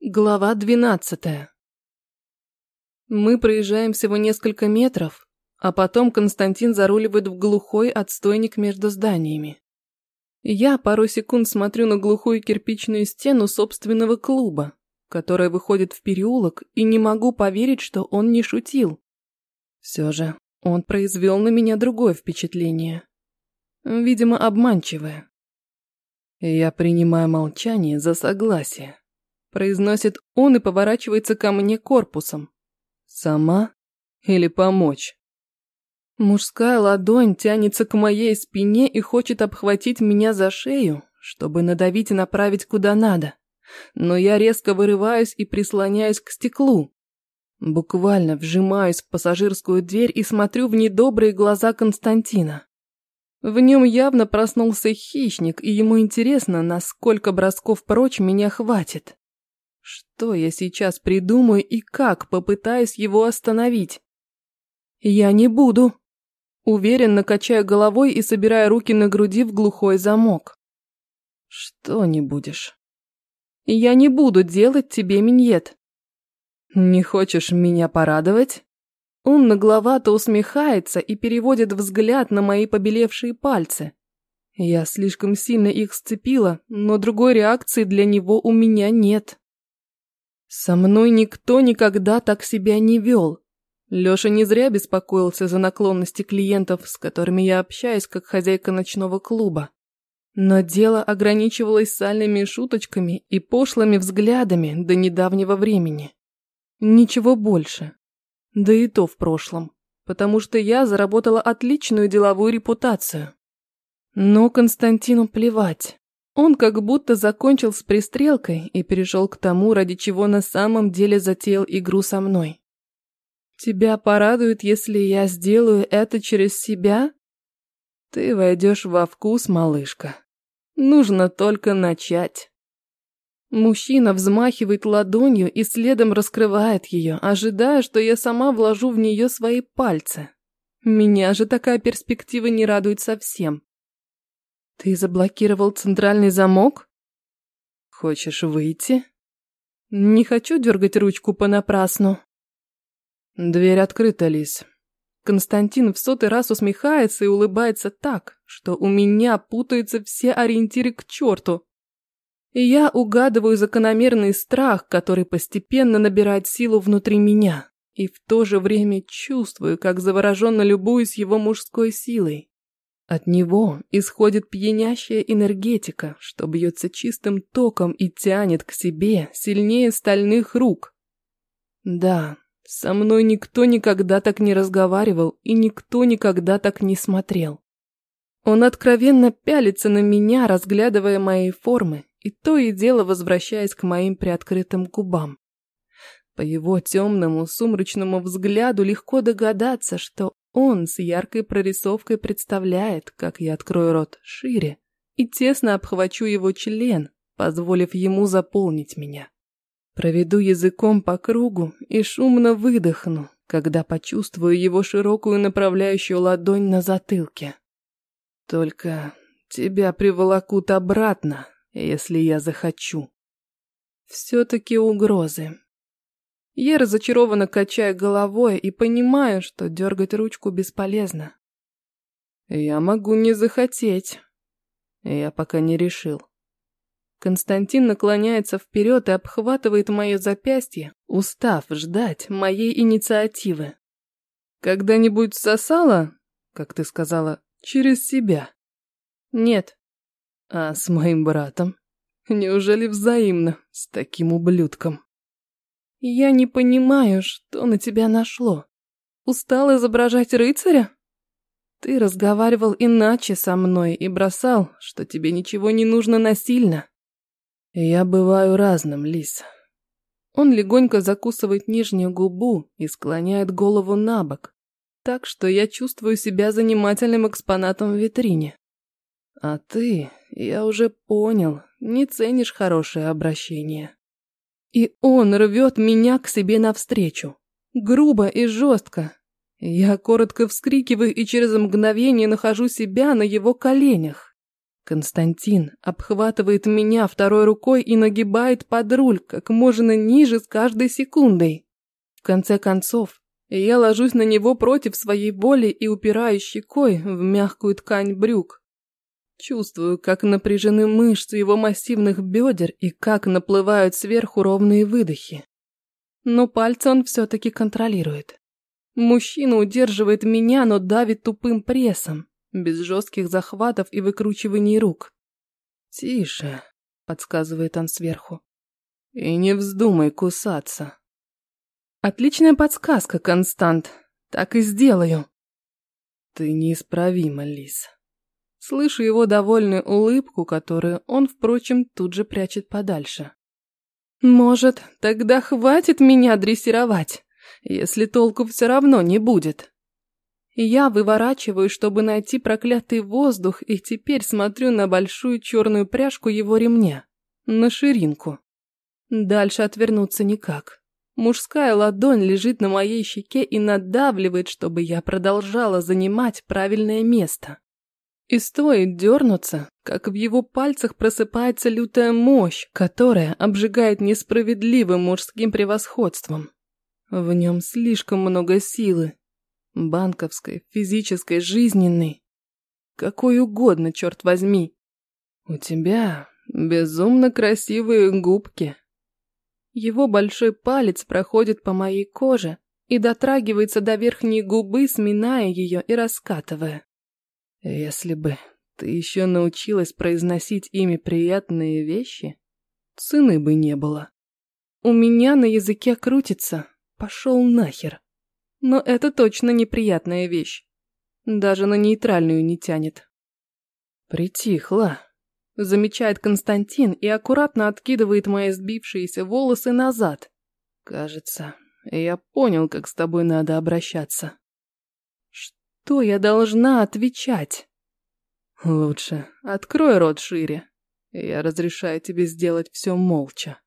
Глава двенадцатая. Мы проезжаем всего несколько метров, а потом Константин заруливает в глухой отстойник между зданиями. Я пару секунд смотрю на глухую кирпичную стену собственного клуба, которая выходит в переулок, и не могу поверить, что он не шутил. Все же он произвел на меня другое впечатление. Видимо, обманчивое. Я принимаю молчание за согласие. Произносит он и поворачивается ко мне корпусом. Сама или помочь? Мужская ладонь тянется к моей спине и хочет обхватить меня за шею, чтобы надавить и направить куда надо. Но я резко вырываюсь и прислоняюсь к стеклу. Буквально вжимаюсь в пассажирскую дверь и смотрю в недобрые глаза Константина. В нем явно проснулся хищник, и ему интересно, насколько бросков прочь меня хватит. Что я сейчас придумаю и как попытаюсь его остановить? Я не буду. Уверенно качаю головой и собираю руки на груди в глухой замок. Что не будешь? Я не буду делать тебе миньет. Не хочешь меня порадовать? Он нагловато усмехается и переводит взгляд на мои побелевшие пальцы. Я слишком сильно их сцепила, но другой реакции для него у меня нет. Со мной никто никогда так себя не вел. Лёша не зря беспокоился за наклонности клиентов, с которыми я общаюсь как хозяйка ночного клуба. Но дело ограничивалось сальными шуточками и пошлыми взглядами до недавнего времени. Ничего больше. Да и то в прошлом, потому что я заработала отличную деловую репутацию. Но Константину плевать. Он как будто закончил с пристрелкой и перешел к тому, ради чего на самом деле затеял игру со мной. Тебя порадует, если я сделаю это через себя? Ты войдешь во вкус, малышка. Нужно только начать. Мужчина взмахивает ладонью и следом раскрывает ее, ожидая, что я сама вложу в нее свои пальцы. Меня же такая перспектива не радует совсем. Ты заблокировал центральный замок? Хочешь выйти? Не хочу дергать ручку понапрасну. Дверь открыта, Лис. Константин в сотый раз усмехается и улыбается так, что у меня путаются все ориентиры к черту. И я угадываю закономерный страх, который постепенно набирает силу внутри меня, и в то же время чувствую, как завороженно любуюсь его мужской силой. От него исходит пьянящая энергетика, что бьется чистым током и тянет к себе сильнее стальных рук. Да, со мной никто никогда так не разговаривал и никто никогда так не смотрел. Он откровенно пялится на меня, разглядывая мои формы, и то и дело возвращаясь к моим приоткрытым губам. По его темному, сумрачному взгляду легко догадаться, что он с яркой прорисовкой представляет, как я открою рот шире и тесно обхвачу его член, позволив ему заполнить меня. Проведу языком по кругу и шумно выдохну, когда почувствую его широкую направляющую ладонь на затылке. Только тебя приволокут обратно, если я захочу. Все-таки угрозы. Я разочарованно качаю головой и понимаю, что дергать ручку бесполезно. Я могу не захотеть. Я пока не решил. Константин наклоняется вперед и обхватывает мое запястье, устав ждать моей инициативы. Когда-нибудь сосала, как ты сказала, через себя? Нет. А с моим братом? Неужели взаимно, с таким ублюдком? Я не понимаю, что на тебя нашло. Устал изображать рыцаря? Ты разговаривал иначе со мной и бросал, что тебе ничего не нужно насильно. Я бываю разным, Лис. Он легонько закусывает нижнюю губу и склоняет голову на бок, так что я чувствую себя занимательным экспонатом в витрине. А ты, я уже понял, не ценишь хорошее обращение. И он рвет меня к себе навстречу. Грубо и жестко. Я коротко вскрикиваю и через мгновение нахожу себя на его коленях. Константин обхватывает меня второй рукой и нагибает под руль как можно ниже с каждой секундой. В конце концов, я ложусь на него против своей боли и упираюсь щекой в мягкую ткань брюк. Чувствую, как напряжены мышцы его массивных бедер и как наплывают сверху ровные выдохи. Но пальцы он все-таки контролирует. Мужчина удерживает меня, но давит тупым прессом, без жестких захватов и выкручиваний рук. «Тише», — подсказывает он сверху. «И не вздумай кусаться». «Отличная подсказка, Констант. Так и сделаю». «Ты неисправима, Лис». Слышу его довольную улыбку, которую он, впрочем, тут же прячет подальше. «Может, тогда хватит меня дрессировать, если толку все равно не будет?» Я выворачиваю, чтобы найти проклятый воздух, и теперь смотрю на большую черную пряжку его ремня. На ширинку. Дальше отвернуться никак. Мужская ладонь лежит на моей щеке и надавливает, чтобы я продолжала занимать правильное место. И стоит дернуться, как в его пальцах просыпается лютая мощь, которая обжигает несправедливым мужским превосходством. В нем слишком много силы, Банковской, физической, жизненной. Какой угодно, черт возьми. У тебя безумно красивые губки. Его большой палец проходит по моей коже и дотрагивается до верхней губы, сминая ее и раскатывая. Если бы ты еще научилась произносить ими приятные вещи, цены бы не было. У меня на языке крутится «пошел нахер». Но это точно неприятная вещь. Даже на нейтральную не тянет. Притихла. Замечает Константин и аккуратно откидывает мои сбившиеся волосы назад. Кажется, я понял, как с тобой надо обращаться. Что я должна отвечать? Лучше открой рот шире. Я разрешаю тебе сделать все молча.